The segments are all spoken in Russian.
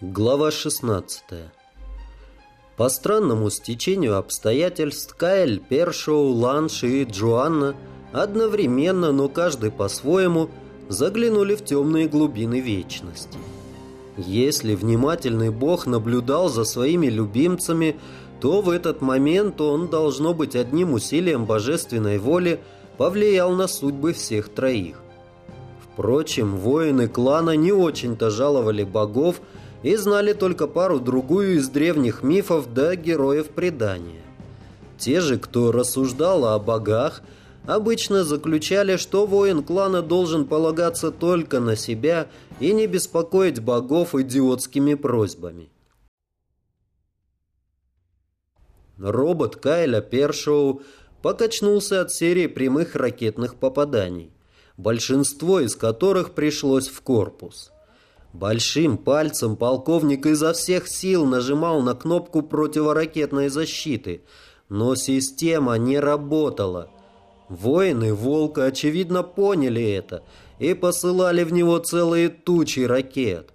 Глава 16 По странному стечению обстоятельств Кайл, Першоу, Ланш и Джоанна одновременно, но каждый по-своему, заглянули в темные глубины вечности. Если внимательный бог наблюдал за своими любимцами, то в этот момент он, должно быть, одним усилием божественной воли повлиял на судьбы всех троих. Впрочем, воины клана не очень-то жаловали богов, и знали только пару-другую из древних мифов да героев предания. Те же, кто рассуждал о богах, обычно заключали, что воин клана должен полагаться только на себя и не беспокоить богов идиотскими просьбами. Робот Кайля Першоу покачнулся от серии прямых ракетных попаданий, большинство из которых пришлось в корпус – Большим пальцем полковник изо всех сил нажимал на кнопку противоракетной защиты, но система не работала. Воины «Волка» очевидно поняли это и посылали в него целые тучи ракет.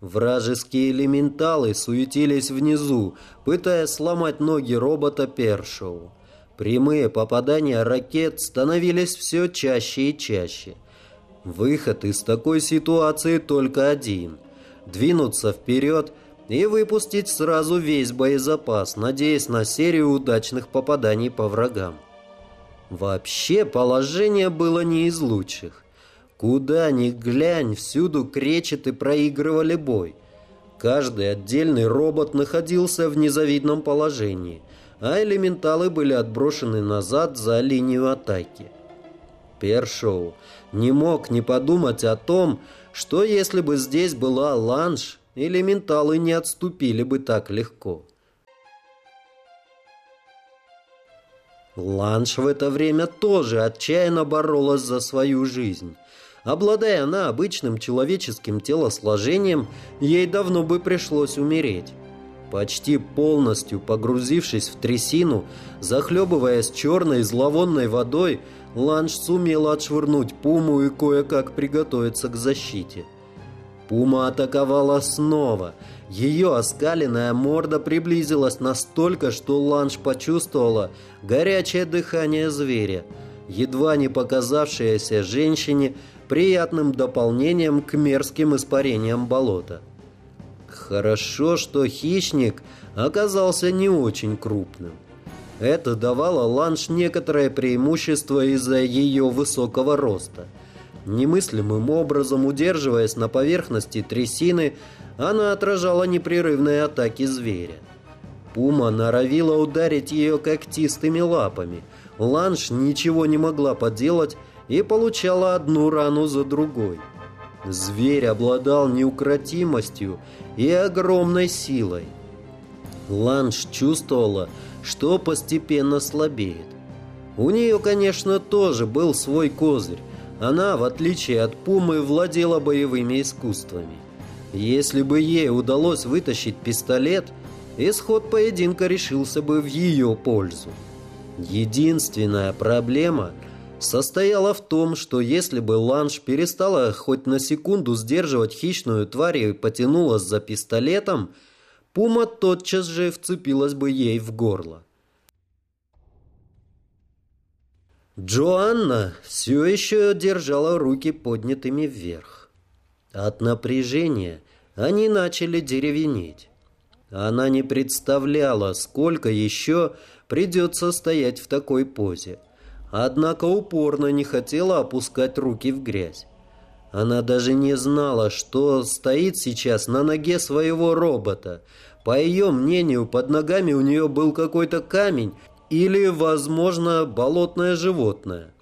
Вражеские элементалы суетились внизу, пытаясь сломать ноги робота Першоу. Прямые попадания ракет становились все чаще и чаще. Выход из такой ситуации только один. Двинуться вперед и выпустить сразу весь боезапас, надеясь на серию удачных попаданий по врагам. Вообще положение было не из лучших. Куда ни глянь, всюду кречеты проигрывали бой. Каждый отдельный робот находился в незавидном положении, а элементалы были отброшены назад за линию атаки. Першоу не мог не подумать о том, что если бы здесь была ланж, элементалы не отступили бы так легко. Ланж в это время тоже отчаянно боролась за свою жизнь. Обладая она обычным человеческим телосложением, ей давно бы пришлось умереть. Почти полностью погрузившись в трясину, захлебываясь черной зловонной водой, Ланж сумел отшвырнуть Пуму и кое-как приготовиться к защите. Пума атаковала снова. Ее оскаленная морда приблизилась настолько, что Ланж почувствовала горячее дыхание зверя, едва не показавшееся женщине приятным дополнением к мерзким испарениям болота. Хорошо, что хищник оказался не очень крупным. Это давало Ланш некоторое преимущество из-за ее высокого роста. Немыслимым образом, удерживаясь на поверхности трясины, она отражала непрерывные атаки зверя. Пума норовила ударить ее когтистыми лапами. Ланш ничего не могла поделать и получала одну рану за другой. Зверь обладал неукротимостью и огромной силой. Ланш чувствовала, что постепенно слабеет. У нее, конечно, тоже был свой козырь. Она, в отличие от Пумы, владела боевыми искусствами. Если бы ей удалось вытащить пистолет, исход поединка решился бы в ее пользу. Единственная проблема состояла в том, что если бы Ланш перестала хоть на секунду сдерживать хищную тварь и потянулась за пистолетом, Пума тотчас же вцепилась бы ей в горло. Джоанна все еще держала руки поднятыми вверх. От напряжения они начали деревенеть. Она не представляла, сколько еще придется стоять в такой позе. Однако упорно не хотела опускать руки в грязь. Она даже не знала, что стоит сейчас на ноге своего робота. По ее мнению, под ногами у нее был какой-то камень или, возможно, болотное животное.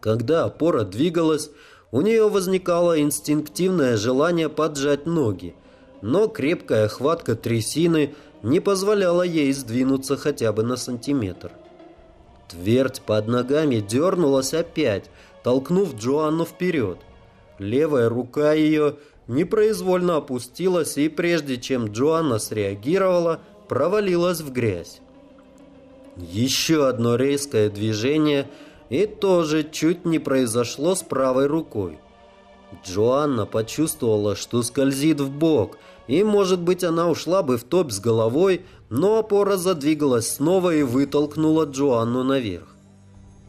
Когда опора двигалась, у нее возникало инстинктивное желание поджать ноги, но крепкая хватка трясины не позволяла ей сдвинуться хотя бы на сантиметр. Твердь под ногами дернулась опять, толкнув Джоанну вперед. Левая рука ее непроизвольно опустилась, и прежде чем Джоанна среагировала, провалилась в грязь. Еще одно резкое движение, и тоже чуть не произошло с правой рукой. Джоанна почувствовала, что скользит в бок, и, может быть, она ушла бы в топ с головой, но опора задвигалась снова и вытолкнула Джоанну наверх.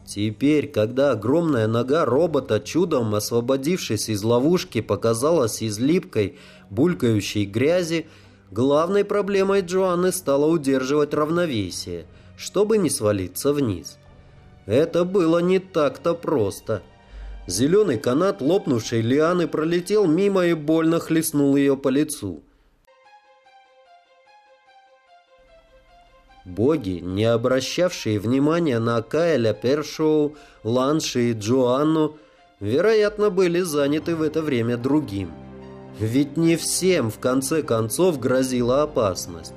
Теперь, когда огромная нога робота, чудом освободившись из ловушки, показалась из липкой, булькающей грязи, главной проблемой Джоанны стало удерживать равновесие, чтобы не свалиться вниз. Это было не так-то просто. Зеленый канат лопнувшей лианы пролетел мимо и больно хлестнул ее по лицу. Боги, не обращавшие внимания на Кайля Першоу, Ланши и Джоанну, вероятно, были заняты в это время другим. Ведь не всем, в конце концов, грозила опасность.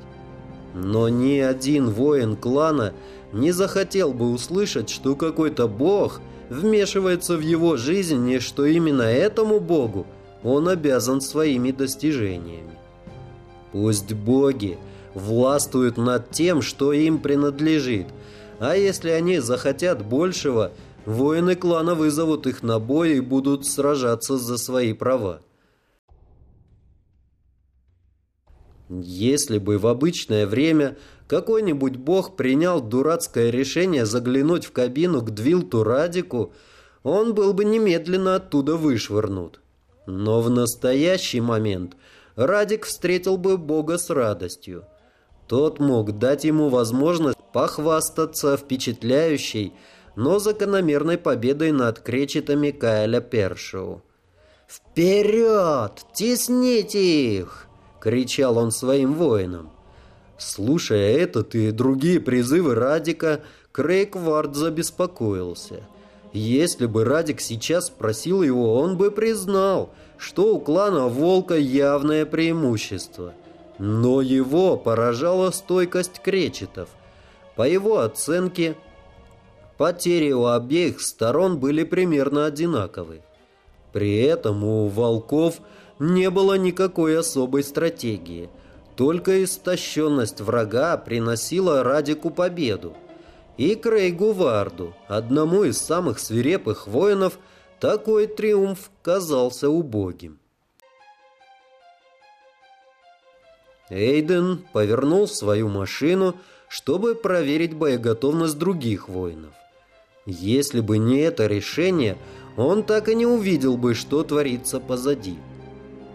Но ни один воин клана не захотел бы услышать, что какой-то бог вмешивается в его жизнь и что именно этому богу он обязан своими достижениями. Пусть боги – властвуют над тем, что им принадлежит. А если они захотят большего, воины клана вызовут их на бой и будут сражаться за свои права. Если бы в обычное время какой-нибудь бог принял дурацкое решение заглянуть в кабину к Двилту Радику, он был бы немедленно оттуда вышвырнут. Но в настоящий момент Радик встретил бы бога с радостью. Тот мог дать ему возможность похвастаться впечатляющей, но закономерной победой над кречетами Кайля Першоу. «Вперед! Тесните их!» — кричал он своим воинам. Слушая этот и другие призывы Радика, Крейг Вард забеспокоился. Если бы Радик сейчас спросил его, он бы признал, что у клана Волка явное преимущество — но его поражала стойкость кречетов. По его оценке, потери у обеих сторон были примерно одинаковы. При этом у волков не было никакой особой стратегии. Только истощенность врага приносила Радику победу. И Крейгу Варду, одному из самых свирепых воинов, такой триумф казался убогим. Эйден повернул свою машину, чтобы проверить боеготовность других воинов. Если бы не это решение, он так и не увидел бы, что творится позади.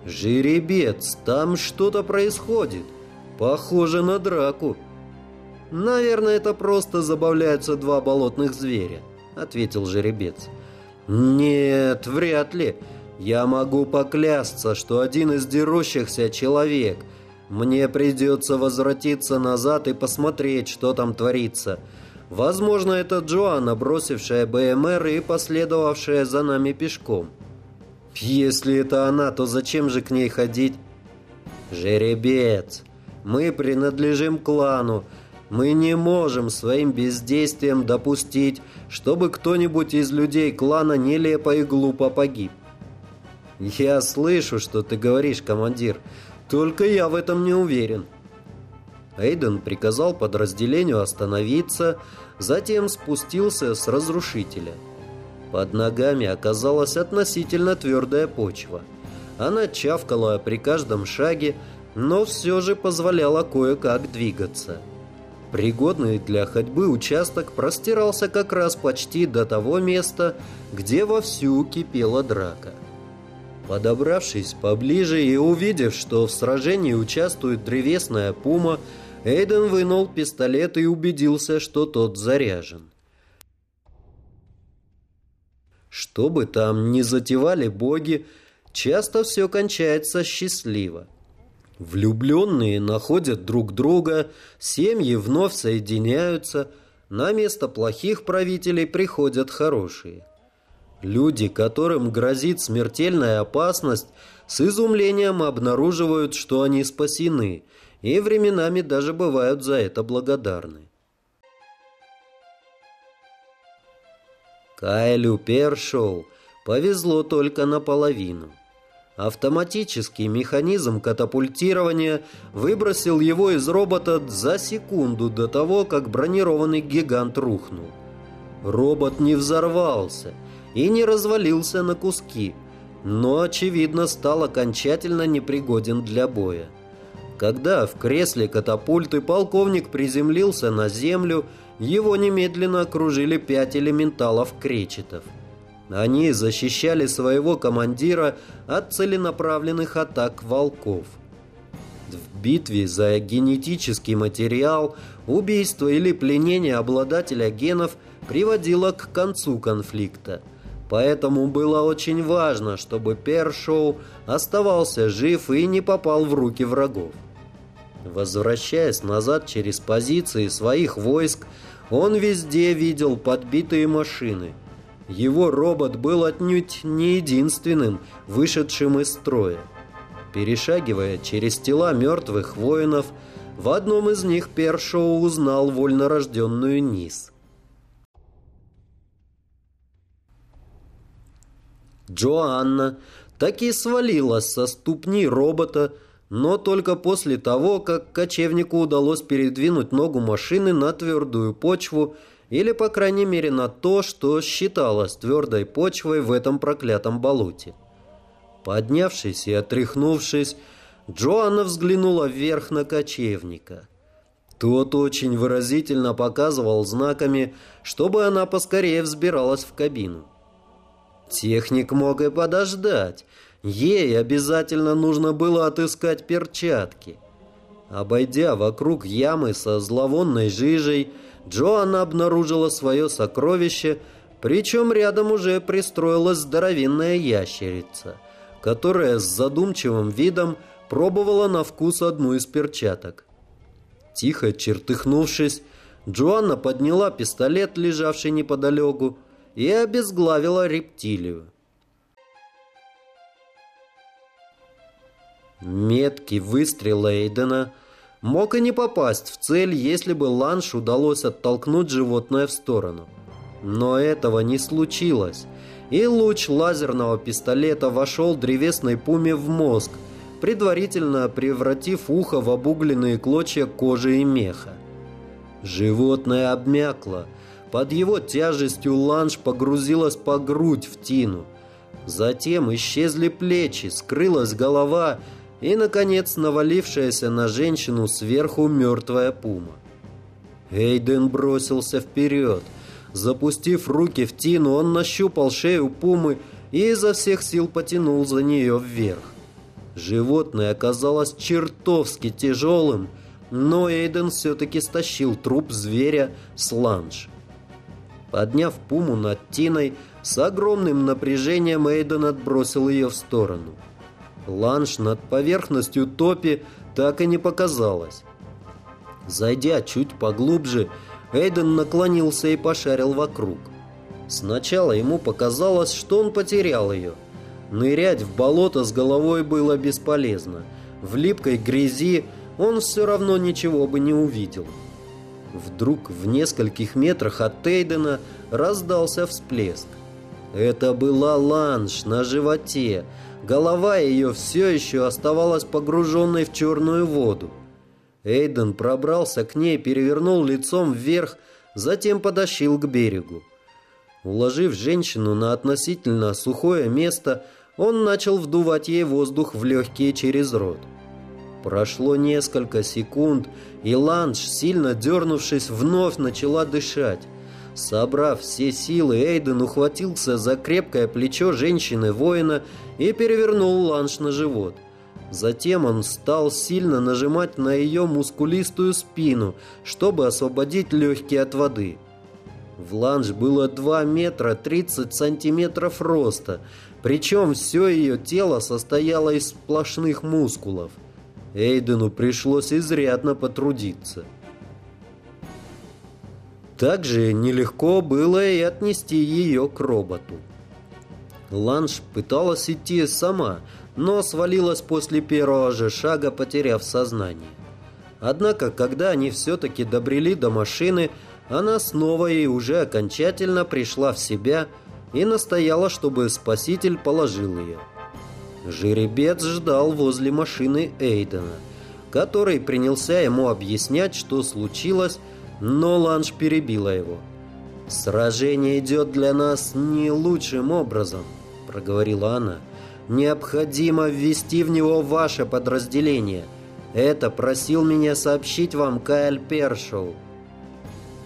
«Жеребец, там что-то происходит. Похоже на драку». «Наверное, это просто забавляются два болотных зверя», — ответил жеребец. «Нет, вряд ли. Я могу поклясться, что один из дерущихся человек — мне придется возвратиться назад и посмотреть, что там творится. Возможно, это Джоанна, бросившая БМР и последовавшая за нами пешком. Если это она, то зачем же к ней ходить? Жеребец, мы принадлежим клану. Мы не можем своим бездействием допустить, чтобы кто-нибудь из людей клана нелепо и глупо погиб. Я слышу, что ты говоришь, командир. Только я в этом не уверен. Эйден приказал подразделению остановиться, затем спустился с разрушителя. Под ногами оказалась относительно твердая почва. Она чавкала при каждом шаге, но все же позволяла кое-как двигаться. Пригодный для ходьбы участок простирался как раз почти до того места, где вовсю кипела драка. Подобравшись поближе и увидев, что в сражении участвует древесная пума, Эйден вынул пистолет и убедился, что тот заряжен. Что бы там ни затевали боги, часто все кончается счастливо. Влюбленные находят друг друга, семьи вновь соединяются, на место плохих правителей приходят хорошие. Люди, которым грозит смертельная опасность, с изумлением обнаруживают, что они спасены, и временами даже бывают за это благодарны. Кайлю Першоу повезло только наполовину. Автоматический механизм катапультирования выбросил его из робота за секунду до того, как бронированный гигант рухнул. Робот не взорвался – и не развалился на куски. но, очевидно, стал окончательно непригоден для боя. Когда в кресле катапульты полковник приземлился на землю, его немедленно окружили пять элементалов-кречетов. Они защищали своего командира от целенаправленных атак волков. В битве за генетический материал убийство или пленение обладателя генов приводило к концу конфликта. Поэтому было очень важно, чтобы Першоу оставался жив и не попал в руки врагов. Возвращаясь назад через позиции своих войск, он везде видел подбитые машины. Его робот был отнюдь не единственным, вышедшим из строя. Перешагивая через тела мертвых воинов, в одном из них Першоу узнал вольнорожденную Низ. Джоанна таки свалилась со ступни робота, но только после того, как кочевнику удалось передвинуть ногу машины на твердую почву или, по крайней мере, на то, что считалось твердой почвой в этом проклятом болоте. Поднявшись и отряхнувшись, Джоанна взглянула вверх на кочевника. Тот очень выразительно показывал знаками, чтобы она поскорее взбиралась в кабину. Техник мог и подождать, Ей обязательно нужно было отыскать перчатки. Обойдя вокруг ямы со зловонной жижей, Джоанна обнаружила свое сокровище, причем рядом уже пристроилась здоровенная ящерица, которая с задумчивым видом пробовала на вкус одну из перчаток. Тихо чертыхнувшись, Джоанна подняла пистолет, лежавший неподалеку, и обезглавила рептилию. Меткий выстрел Эйдена мог и не попасть в цель, если бы Ланш удалось оттолкнуть животное в сторону. Но этого не случилось, и луч лазерного пистолета вошел древесной пуме в мозг, предварительно превратив ухо в обугленные клочья кожи и меха. Животное обмякло. Под его тяжестью ланш погрузилась по грудь в тину. Затем исчезли плечи, скрылась голова и, наконец, навалившаяся на женщину сверху мертвая пума. Эйден бросился вперед. Запустив руки в тину, он нащупал шею пумы и изо всех сил потянул за нее вверх. Животное оказалось чертовски тяжелым, но Эйден все-таки стащил труп зверя с ланж. Подняв пуму над тиной, с огромным напряжением Эйден отбросил ее в сторону. Ланш над поверхностью топи так и не показалось. Зайдя чуть поглубже, Эйден наклонился и пошарил вокруг. Сначала ему показалось, что он потерял ее. Нырять в болото с головой было бесполезно. В липкой грязи он все равно ничего бы не увидел. Вдруг в нескольких метрах от Эйдена раздался всплеск. Это была ланж на животе, Голова ее все еще оставалась погруженной в черную воду. Эйден пробрался к ней, перевернул лицом вверх, затем подошел к берегу. Уложив женщину на относительно сухое место, он начал вдувать ей воздух в легкие через рот. Прошло несколько секунд, и Ланж, сильно дернувшись, вновь начала дышать. Собрав все силы, Эйден ухватился за крепкое плечо женщины-воина и перевернул ланш на живот. Затем он стал сильно нажимать на ее мускулистую спину, чтобы освободить легкие от воды. В ланж было 2 метра 30 сантиметров роста, причем все ее тело состояло из сплошных мускулов. Эйдену пришлось изрядно потрудиться. Также нелегко было и отнести ее к роботу. Ланш пыталась идти сама, но свалилась после первого же шага, потеряв сознание. Однако, когда они все-таки добрели до машины, она снова и уже окончательно пришла в себя и настояла, чтобы спаситель положил ее. Жеребец ждал возле машины Эйдена, который принялся ему объяснять, что случилось, но Ланж перебила его. «Сражение идет для нас не лучшим образом», — проговорила она. Необходимо ввести в него ваше подразделение. Это просил меня сообщить вам Кайл Першоу.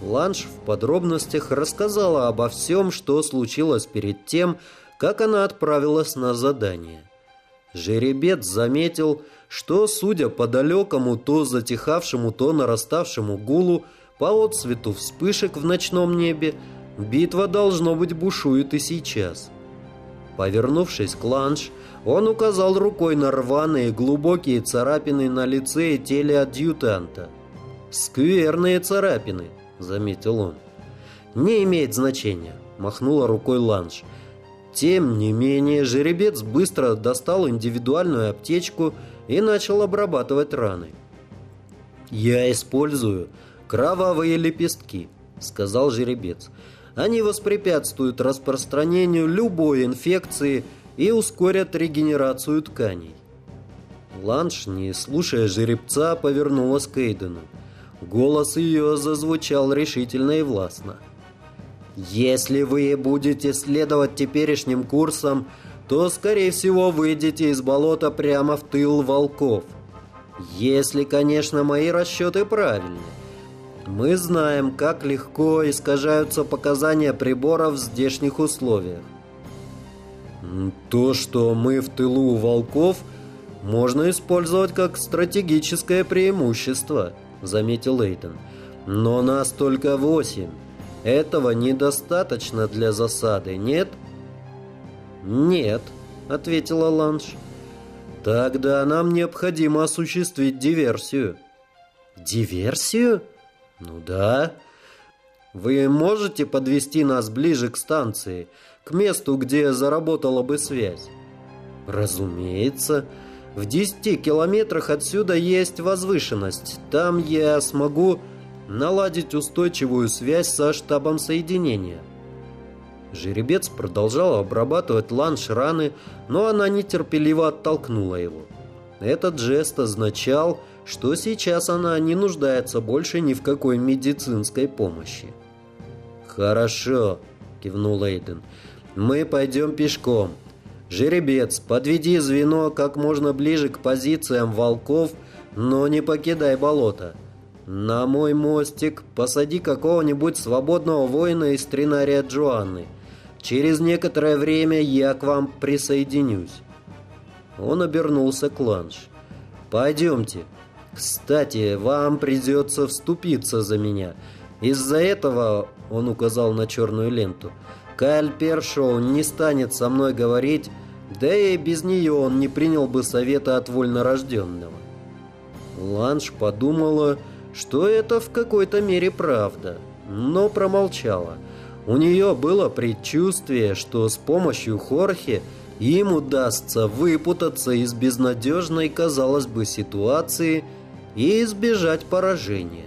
Ланш в подробностях рассказала обо всем, что случилось перед тем, как она отправилась на задание. Жеребец заметил, что, судя по далекому, то затихавшему, то нараставшему гулу, по отсвету вспышек в ночном небе, битва, должно быть, бушует и сейчас. Повернувшись к ланш, он указал рукой на рваные глубокие царапины на лице и теле адъютанта. «Скверные царапины», — заметил он. «Не имеет значения», — махнула рукой ланш. Тем не менее, жеребец быстро достал индивидуальную аптечку и начал обрабатывать раны. «Я использую кровавые лепестки», — сказал жеребец. «Они воспрепятствуют распространению любой инфекции и ускорят регенерацию тканей». Ланш, не слушая жеребца, повернулась к Эйдену. Голос ее зазвучал решительно и властно. Если вы будете следовать теперешним курсам, то, скорее всего, выйдете из болота прямо в тыл волков. Если, конечно, мои расчеты правильны. Мы знаем, как легко искажаются показания приборов в здешних условиях. То, что мы в тылу волков, можно использовать как стратегическое преимущество, заметил Эйтон. Но нас только восемь. Этого недостаточно для засады, нет? Нет, ответила Ланш. Тогда нам необходимо осуществить диверсию. Диверсию? Ну да. Вы можете подвести нас ближе к станции, к месту, где заработала бы связь? Разумеется. В 10 километрах отсюда есть возвышенность. Там я смогу наладить устойчивую связь со штабом соединения. Жеребец продолжал обрабатывать ланш раны, но она нетерпеливо оттолкнула его. Этот жест означал, что сейчас она не нуждается больше ни в какой медицинской помощи. «Хорошо», — кивнул Эйден. «Мы пойдем пешком. Жеребец, подведи звено как можно ближе к позициям волков, но не покидай болото. «На мой мостик посади какого-нибудь свободного воина из тринария Джоанны. Через некоторое время я к вам присоединюсь». Он обернулся к Ланш. «Пойдемте. Кстати, вам придется вступиться за меня. Из-за этого, — он указал на черную ленту, — Кайл Першоу не станет со мной говорить, да и без нее он не принял бы совета от вольнорожденного». Ланш подумала, что это в какой-то мере правда, но промолчала. У нее было предчувствие, что с помощью Хорхе им удастся выпутаться из безнадежной, казалось бы, ситуации и избежать поражения.